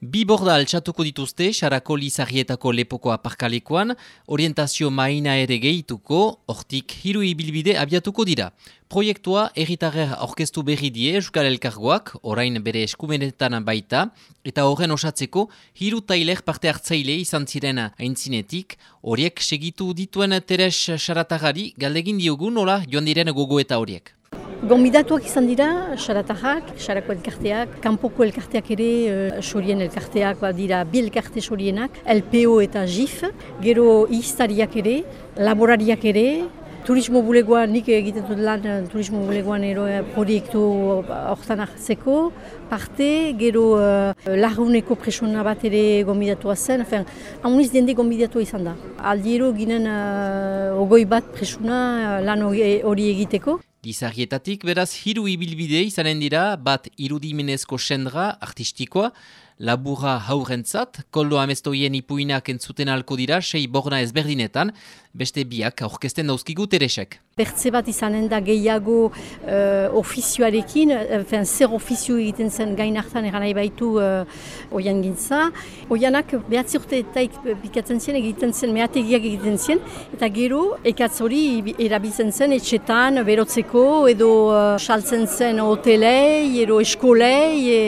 Bi borda altxatuko dituzte, xarako lizarrietako lepoko aparkalekoan, orientazio maina ere gehituko, hortik hiru ibilbide abiatuko dira. Proiektua erritarrer orkestu berri die Euskal Elkargoak, orain bere eskumenetan baita, eta horren osatzeko hiru tailer parte hartzaile izan ziren aintzinetik, horiek segitu dituen Teres Xaratagari galdegin diogu nola joan diren gogo eta horiek. Gombidatuak izan dira, xaratajak, xarako elkarteak, kanpoko elkarteak ere, uh, xorien elkarteak, ba, dira bi elkarte xorienak, LPO eta JIF, gero iztariak ere, laborariak ere, turismo bulegoan, nik egiten dut lan eh, turismo bulegoan ero uh, proiektu horretan hartzeko, parte, gero uh, laguneko presona bat ere gombidatua zen, hain hamuniz dende gombidatua izan da. Aldiero ginen uh, ogoi bat presona lan hori egiteko. Gizarrietatik beraz hiru ibilbide izanen dira bat irudimenezko sendra artistikoa, laburra haurentzat, koldo amestoien ipuinak entzuten alko dira, sei borna ezberdinetan, beste biak aurkesten dauzkigu teresek. Bertze bat izanen da gehiago uh, ofizioarekin, uh, zer ofizio egiten zen gain hartan eran nahi baitu uh, oian gintza. Oianak behatzi urte eta bikatzen zen egiten zen, mehategiak egiten zen, eta gero ekatz hori erabiltzen zen etxetan, berotzeko, edo uh, saltzen zen hotelei, edo eskolei, e,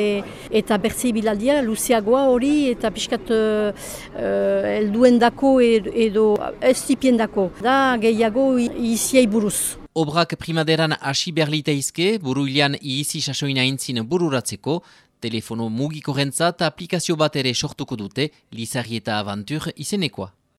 eta bertze bilaldia luzeagoa hori eta pixkat uh, uh, dako edo ez tipien dako. Da gehiago iziei buruz. Obrak primaderan hasi berliteizke, buru ilian izi sasoina intzin bururatzeko, telefono mugiko rentzat aplikazio bat ere sortuko dute, Lizarri eta Aventur izenekoa.